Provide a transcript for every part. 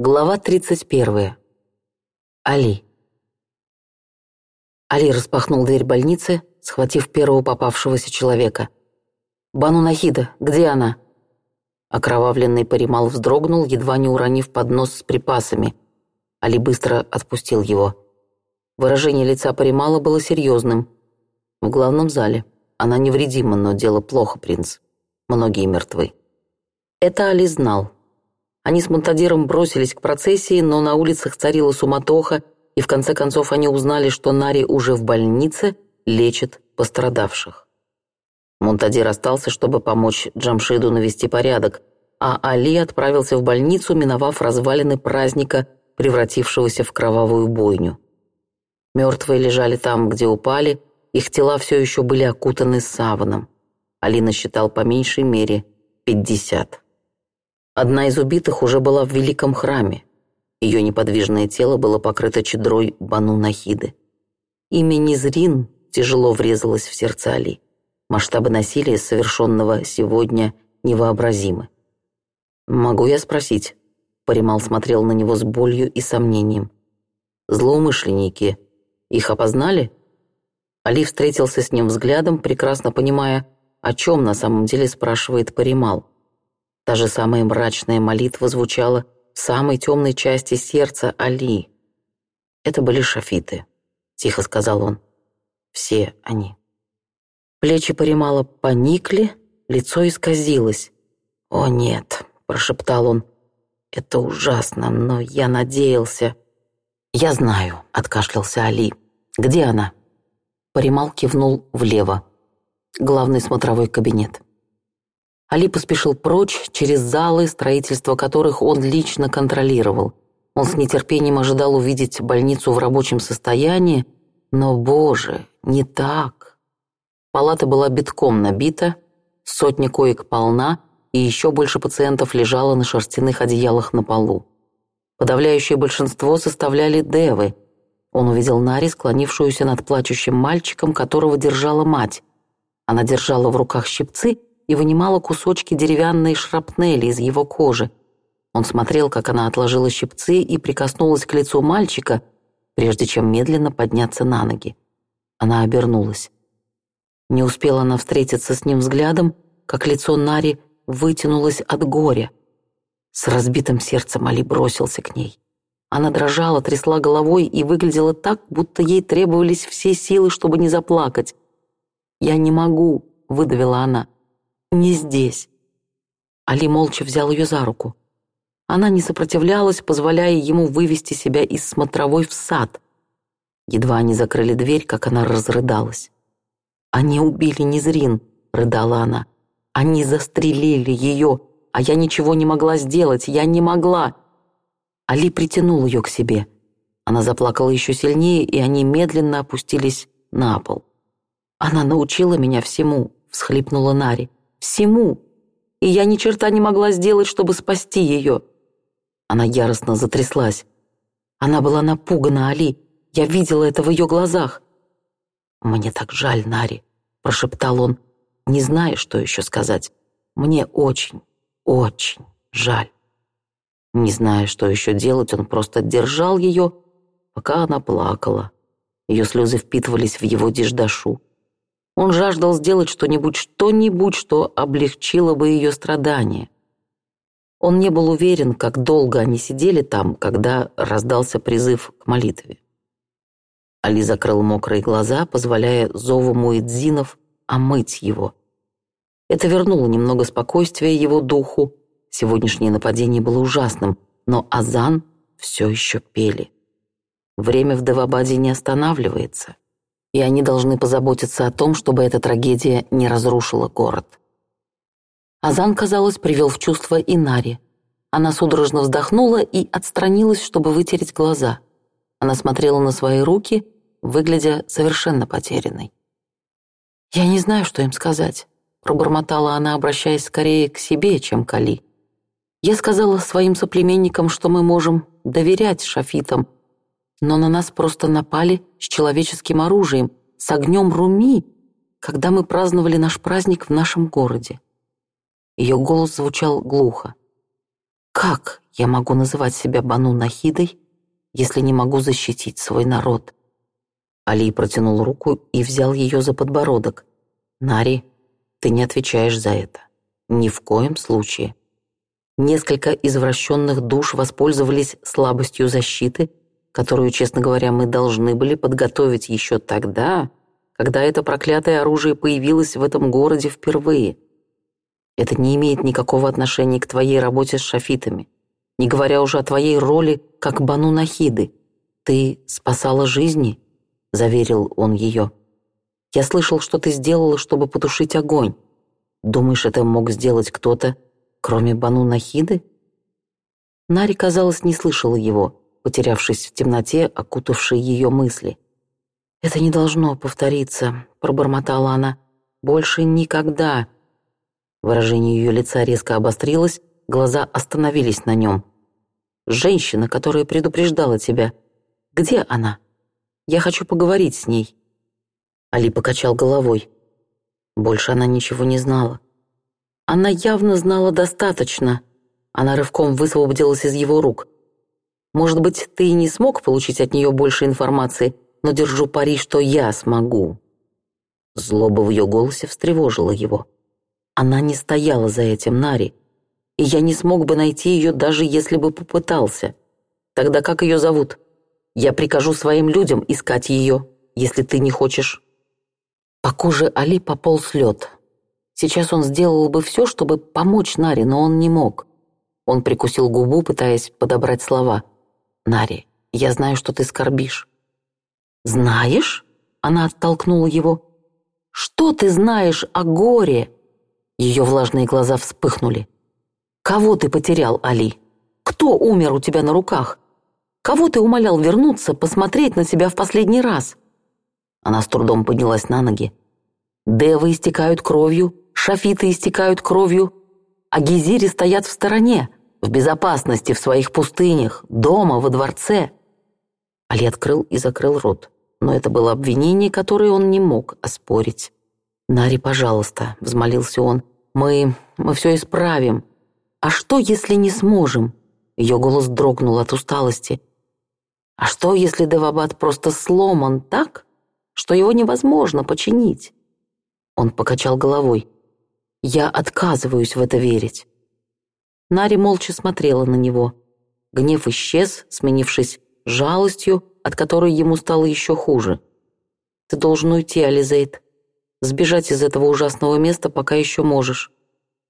Глава 31. Али. Али распахнул дверь больницы, схватив первого попавшегося человека. «Бану Нахида, где она?» Окровавленный Паримал вздрогнул, едва не уронив поднос с припасами. Али быстро отпустил его. Выражение лица Паримала было серьезным. В главном зале. Она невредима, но дело плохо, принц. Многие мертвы. Это Али знал. Они с Монтадиром бросились к процессии, но на улицах царила суматоха, и в конце концов они узнали, что Нари уже в больнице лечит пострадавших. Монтадир остался, чтобы помочь Джамшиду навести порядок, а Али отправился в больницу, миновав развалины праздника, превратившегося в кровавую бойню. Мертвые лежали там, где упали, их тела все еще были окутаны саваном. Али насчитал по меньшей мере пятьдесят. Одна из убитых уже была в Великом храме. Ее неподвижное тело было покрыто чедрой Бану Нахиды. Имя Низрин тяжело врезалось в сердце Али. Масштабы насилия, совершенного сегодня, невообразимы. «Могу я спросить?» Паримал смотрел на него с болью и сомнением. «Злоумышленники. Их опознали?» Али встретился с ним взглядом, прекрасно понимая, о чем на самом деле спрашивает Паримал. Даже самая мрачная молитва звучала в самой темной части сердца Али. «Это были шафиты», — тихо сказал он. «Все они». Плечи Паримала поникли, лицо исказилось. «О, нет», — прошептал он. «Это ужасно, но я надеялся». «Я знаю», — откашлялся Али. «Где она?» Паримал кивнул влево. «Главный смотровой кабинет». Али поспешил прочь через залы, строительство которых он лично контролировал. Он с нетерпением ожидал увидеть больницу в рабочем состоянии, но, боже, не так. Палата была битком набита, сотня коек полна, и еще больше пациентов лежало на шерстяных одеялах на полу. Подавляющее большинство составляли девы. Он увидел Нари, склонившуюся над плачущим мальчиком, которого держала мать. Она держала в руках щипцы — и вынимала кусочки деревянной шрапнели из его кожи. Он смотрел, как она отложила щипцы и прикоснулась к лицу мальчика, прежде чем медленно подняться на ноги. Она обернулась. Не успела она встретиться с ним взглядом, как лицо Нари вытянулось от горя. С разбитым сердцем Али бросился к ней. Она дрожала, трясла головой и выглядела так, будто ей требовались все силы, чтобы не заплакать. «Я не могу», — выдавила она не здесь». Али молча взял ее за руку. Она не сопротивлялась, позволяя ему вывести себя из смотровой в сад. Едва они закрыли дверь, как она разрыдалась. «Они убили Незрин», — рыдала она. «Они застрелили ее, а я ничего не могла сделать, я не могла». Али притянул ее к себе. Она заплакала еще сильнее, и они медленно опустились на пол. «Она научила меня всему», — всхлипнула Нари всему, и я ни черта не могла сделать, чтобы спасти ее. Она яростно затряслась. Она была напугана, Али. Я видела это в ее глазах. «Мне так жаль, Нари», — прошептал он, не зная, что еще сказать. «Мне очень, очень жаль». Не зная, что еще делать, он просто держал ее, пока она плакала. Ее слезы впитывались в его деждашу. Он жаждал сделать что-нибудь, что-нибудь, что облегчило бы ее страдания. Он не был уверен, как долго они сидели там, когда раздался призыв к молитве. Али закрыл мокрые глаза, позволяя зову Муэдзинов омыть его. Это вернуло немного спокойствия его духу. Сегодняшнее нападение было ужасным, но Азан все еще пели. Время в Давабаде не останавливается и они должны позаботиться о том, чтобы эта трагедия не разрушила город. Азан, казалось, привел в чувство Инари. Она судорожно вздохнула и отстранилась, чтобы вытереть глаза. Она смотрела на свои руки, выглядя совершенно потерянной. «Я не знаю, что им сказать», — пробормотала она, обращаясь скорее к себе, чем к Али. «Я сказала своим соплеменникам, что мы можем доверять шафитам, но на нас просто напали с человеческим оружием, с огнем Руми, когда мы праздновали наш праздник в нашем городе. Ее голос звучал глухо. «Как я могу называть себя Бану Нахидой, если не могу защитить свой народ?» Али протянул руку и взял ее за подбородок. «Нари, ты не отвечаешь за это. Ни в коем случае». Несколько извращенных душ воспользовались слабостью защиты которую, честно говоря, мы должны были подготовить еще тогда, когда это проклятое оружие появилось в этом городе впервые. Это не имеет никакого отношения к твоей работе с шафитами, не говоря уже о твоей роли как Бану Нахиды. Ты спасала жизни, — заверил он ее. Я слышал, что ты сделала, чтобы потушить огонь. Думаешь, это мог сделать кто-то, кроме Бану Нахиды? Нари, казалось, не слышала его потерявшись в темноте, окутавшей ее мысли. «Это не должно повториться», — пробормотала она. «Больше никогда». Выражение ее лица резко обострилось, глаза остановились на нем. «Женщина, которая предупреждала тебя. Где она? Я хочу поговорить с ней». Али покачал головой. Больше она ничего не знала. Она явно знала достаточно. Она рывком высвободилась из его рук — может быть, ты и не смог получить от нее больше информации, но держу пари, что я смогу». Злоба в ее голосе встревожила его. Она не стояла за этим, Нари, и я не смог бы найти ее, даже если бы попытался. Тогда как ее зовут? Я прикажу своим людям искать ее, если ты не хочешь. По коже Али пополз лед. Сейчас он сделал бы все, чтобы помочь Наре, но он не мог. Он прикусил губу, пытаясь подобрать слова. Нари, я знаю, что ты скорбишь». «Знаешь?» — она оттолкнула его. «Что ты знаешь о горе?» Ее влажные глаза вспыхнули. «Кого ты потерял, Али? Кто умер у тебя на руках? Кого ты умолял вернуться, посмотреть на себя в последний раз?» Она с трудом поднялась на ноги. «Девы истекают кровью, шафиты истекают кровью, а гизири стоят в стороне в безопасности в своих пустынях, дома, во дворце. Али открыл и закрыл рот, но это было обвинение, которое он не мог оспорить. «Нари, пожалуйста», — взмолился он, — «мы... мы все исправим». «А что, если не сможем?» Ее голос дрогнул от усталости. «А что, если Девабад просто сломан так, что его невозможно починить?» Он покачал головой. «Я отказываюсь в это верить». Нари молча смотрела на него. Гнев исчез, сменившись жалостью, от которой ему стало еще хуже. «Ты должен уйти, Ализейд. Сбежать из этого ужасного места пока еще можешь».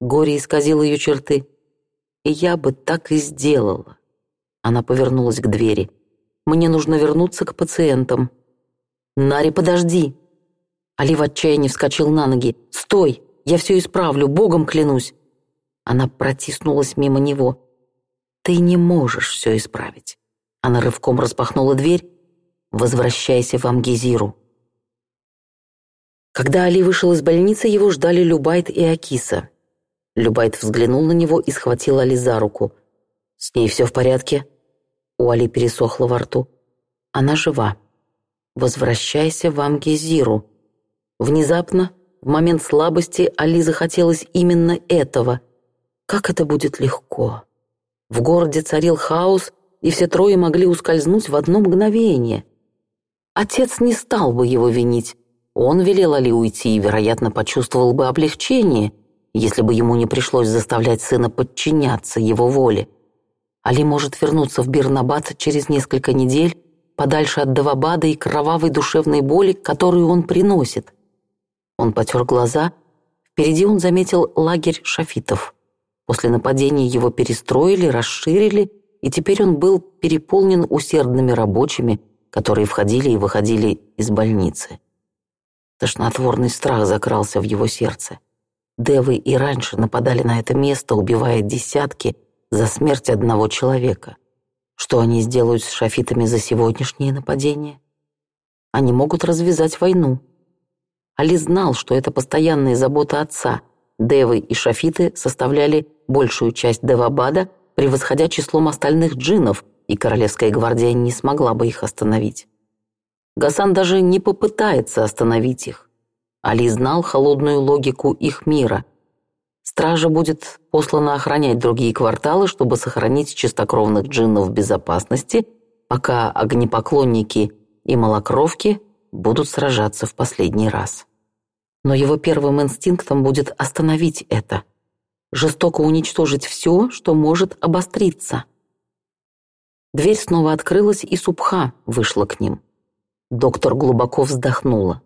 Горе исказило ее черты. «И я бы так и сделала». Она повернулась к двери. «Мне нужно вернуться к пациентам». «Нари, подожди!» Али в отчаянии вскочил на ноги. «Стой! Я все исправлю, богом клянусь!» Она протиснулась мимо него. «Ты не можешь все исправить». Она рывком распахнула дверь. «Возвращайся в Амгизиру». Когда Али вышел из больницы, его ждали Любайт и Акиса. Любайт взглянул на него и схватил Али за руку. «С ней все в порядке?» У Али пересохло во рту. «Она жива. Возвращайся в Амгизиру». Внезапно, в момент слабости, Али захотелось именно этого — как это будет легко! В городе царил хаос, и все трое могли ускользнуть в одно мгновение. Отец не стал бы его винить. Он велел Али уйти и, вероятно, почувствовал бы облегчение, если бы ему не пришлось заставлять сына подчиняться его воле. Али может вернуться в Бирнабад через несколько недель, подальше от Давабада и кровавой душевной боли, которую он приносит. Он потер глаза. Впереди он заметил лагерь шафитов. После нападения его перестроили, расширили, и теперь он был переполнен усердными рабочими, которые входили и выходили из больницы. Тошнотворный страх закрался в его сердце. Девы и раньше нападали на это место, убивая десятки за смерть одного человека. Что они сделают с шафитами за сегодняшнее нападение? Они могут развязать войну. Али знал, что это постоянная забота отца — Девы и шафиты составляли большую часть Девабада, превосходя числом остальных джинов, и королевская гвардия не смогла бы их остановить. Гасан даже не попытается остановить их. Али знал холодную логику их мира. Стража будет послана охранять другие кварталы, чтобы сохранить чистокровных джиннов в безопасности, пока огнепоклонники и малокровки будут сражаться в последний раз но его первым инстинктом будет остановить это, жестоко уничтожить все, что может обостриться. Дверь снова открылась, и Субха вышла к ним. Доктор глубоко вздохнула.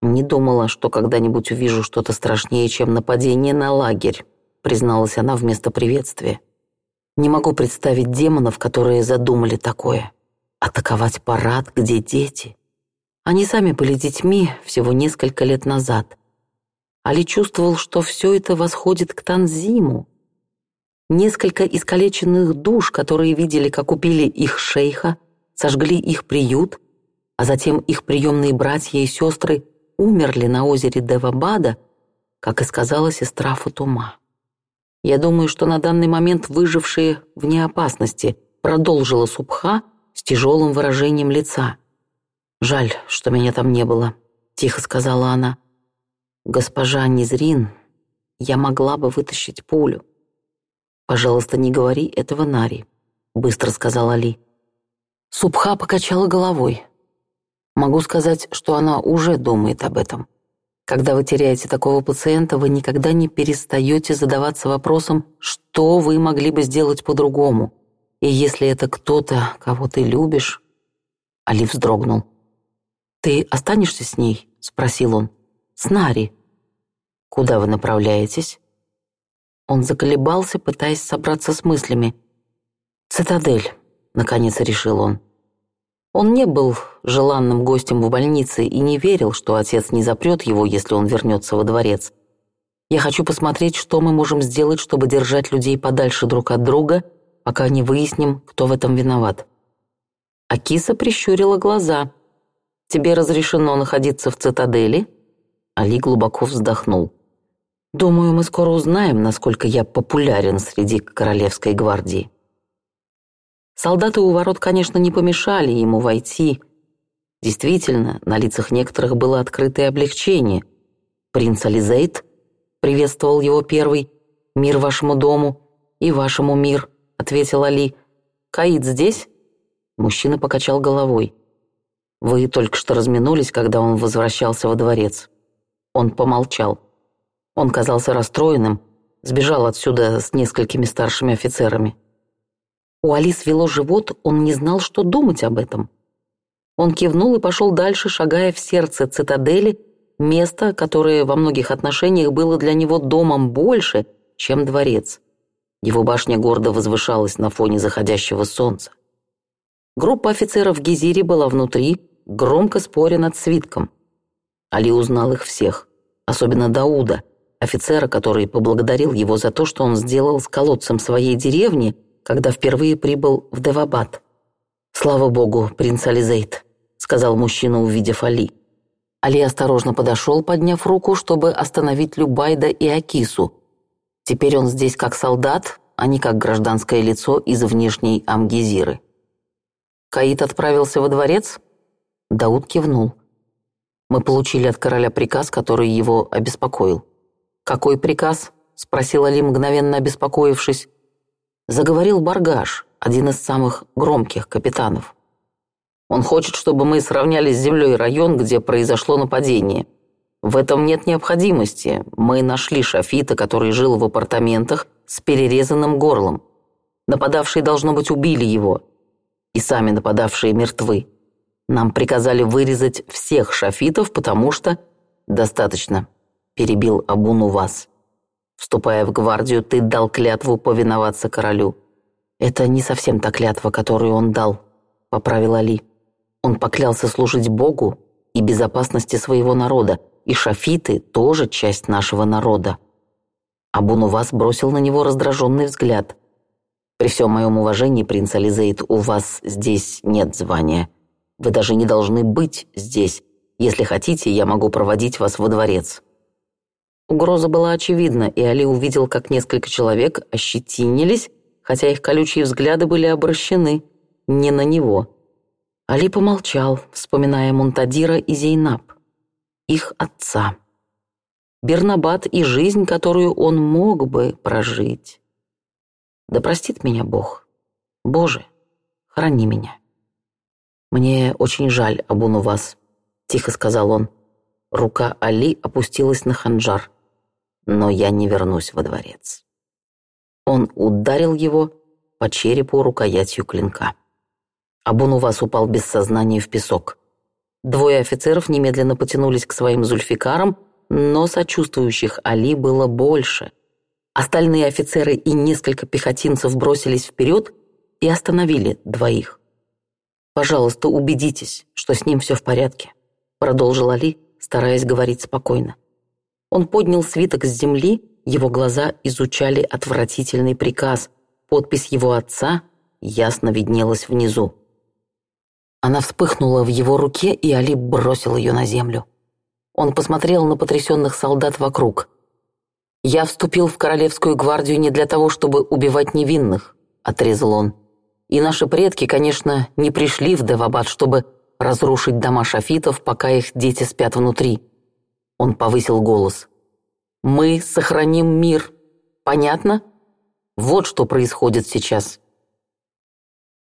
«Не думала, что когда-нибудь увижу что-то страшнее, чем нападение на лагерь», призналась она вместо приветствия. «Не могу представить демонов, которые задумали такое. Атаковать парад, где дети?» Они сами были детьми всего несколько лет назад. Али чувствовал, что все это восходит к Танзиму. Несколько искалеченных душ, которые видели, как убили их шейха, сожгли их приют, а затем их приемные братья и сестры умерли на озере Девабада, как и сказала сестра Фатума. Я думаю, что на данный момент выжившие вне опасности, продолжила Субха с тяжелым выражением лица – «Жаль, что меня там не было», — тихо сказала она. «Госпожа Низрин, я могла бы вытащить пулю». «Пожалуйста, не говори этого Нари», — быстро сказала Ли. Субха покачала головой. «Могу сказать, что она уже думает об этом. Когда вы теряете такого пациента, вы никогда не перестаете задаваться вопросом, что вы могли бы сделать по-другому. И если это кто-то, кого ты любишь...» Али вздрогнул. «Ты останешься с ней?» — спросил он. «С Нари». «Куда вы направляетесь?» Он заколебался, пытаясь собраться с мыслями. «Цитадель», — наконец решил он. Он не был желанным гостем в больнице и не верил, что отец не запрет его, если он вернется во дворец. «Я хочу посмотреть, что мы можем сделать, чтобы держать людей подальше друг от друга, пока не выясним, кто в этом виноват». Акиса прищурила глаза тебе разрешено находиться в цитадели?» Али глубоко вздохнул. «Думаю, мы скоро узнаем, насколько я популярен среди Королевской гвардии». Солдаты у ворот, конечно, не помешали ему войти. Действительно, на лицах некоторых было открытое облегчение. Принц Ализейд приветствовал его первый. «Мир вашему дому и вашему мир», — ответил Али. «Каид здесь?» Мужчина покачал головой. Вы только что разминулись, когда он возвращался во дворец. Он помолчал. Он казался расстроенным, сбежал отсюда с несколькими старшими офицерами. У Алис вело живот, он не знал, что думать об этом. Он кивнул и пошел дальше, шагая в сердце цитадели, место, которое во многих отношениях было для него домом больше, чем дворец. Его башня гордо возвышалась на фоне заходящего солнца. Группа офицеров Гизири была внутри, громко споря над свитком. Али узнал их всех, особенно Дауда, офицера, который поблагодарил его за то, что он сделал с колодцем своей деревни, когда впервые прибыл в Девабад. «Слава богу, принц Ализейд», — сказал мужчина, увидев Али. Али осторожно подошел, подняв руку, чтобы остановить Любайда и Акису. Теперь он здесь как солдат, а не как гражданское лицо из внешней Амгизиры. Каид отправился во дворец? Дауд кивнул. Мы получили от короля приказ, который его обеспокоил. «Какой приказ?» — спросил Али, мгновенно обеспокоившись. Заговорил Баргаш, один из самых громких капитанов. «Он хочет, чтобы мы сравняли с землей район, где произошло нападение. В этом нет необходимости. Мы нашли Шафита, который жил в апартаментах с перерезанным горлом. Нападавшие, должно быть, убили его. И сами нападавшие мертвы». Нам приказали вырезать всех шафитов, потому что...» «Достаточно», — перебил Абуну вас. «Вступая в гвардию, ты дал клятву повиноваться королю». «Это не совсем та клятва, которую он дал», — поправил Али. «Он поклялся служить Богу и безопасности своего народа, и шафиты тоже часть нашего народа». Абунувас бросил на него раздраженный взгляд. «При всем моем уважении, принц Ализейд, у вас здесь нет звания», вы даже не должны быть здесь. Если хотите, я могу проводить вас во дворец». Угроза была очевидна, и Али увидел, как несколько человек ощетинились, хотя их колючие взгляды были обращены не на него. Али помолчал, вспоминая Монтадира и Зейнаб, их отца. Бернабат и жизнь, которую он мог бы прожить. «Да простит меня Бог. Боже, храни меня». «Мне очень жаль, Абуну вас», — тихо сказал он. Рука Али опустилась на ханжар. «Но я не вернусь во дворец». Он ударил его по черепу рукоятью клинка. Абун вас упал без сознания в песок. Двое офицеров немедленно потянулись к своим зульфикарам, но сочувствующих Али было больше. Остальные офицеры и несколько пехотинцев бросились вперед и остановили двоих. «Пожалуйста, убедитесь, что с ним все в порядке», продолжил Али, стараясь говорить спокойно. Он поднял свиток с земли, его глаза изучали отвратительный приказ. Подпись его отца ясно виднелась внизу. Она вспыхнула в его руке, и Али бросил ее на землю. Он посмотрел на потрясенных солдат вокруг. «Я вступил в Королевскую гвардию не для того, чтобы убивать невинных», — отрезал он. И наши предки, конечно, не пришли в Девабад, чтобы разрушить дома шафитов, пока их дети спят внутри. Он повысил голос. «Мы сохраним мир. Понятно? Вот что происходит сейчас».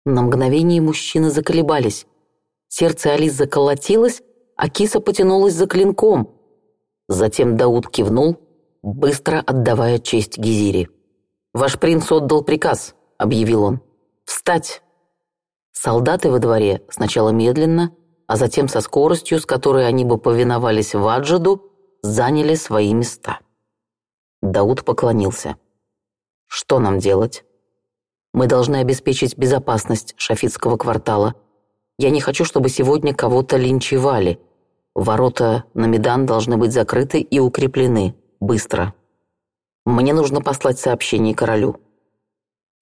На мгновение мужчины заколебались. Сердце Алис заколотилось, а киса потянулась за клинком. Затем Дауд кивнул, быстро отдавая честь Гизири. «Ваш принц отдал приказ», — объявил он. «Встать!» Солдаты во дворе сначала медленно, а затем со скоростью, с которой они бы повиновались Ваджиду, заняли свои места. Дауд поклонился. «Что нам делать?» «Мы должны обеспечить безопасность шафитского квартала. Я не хочу, чтобы сегодня кого-то линчевали. Ворота на Медан должны быть закрыты и укреплены. Быстро. Мне нужно послать сообщение королю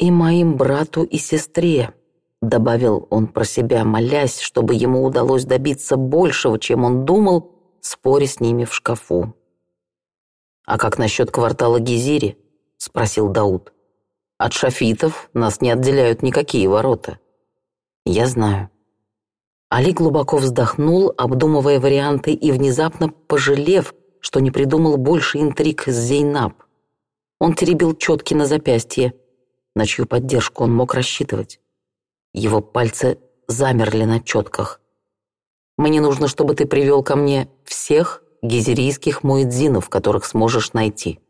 и моим брату и сестре», — добавил он про себя, молясь, чтобы ему удалось добиться большего, чем он думал, споря с ними в шкафу. «А как насчет квартала Гизири?» — спросил Дауд. «От шафитов нас не отделяют никакие ворота». «Я знаю». Али глубоко вздохнул, обдумывая варианты и внезапно пожалев, что не придумал больше интриг с Зейнаб. Он теребил четки на запястье — на чью поддержку он мог рассчитывать. Его пальцы замерли на четках. «Мне нужно, чтобы ты привел ко мне всех гизерийских муэдзинов, которых сможешь найти».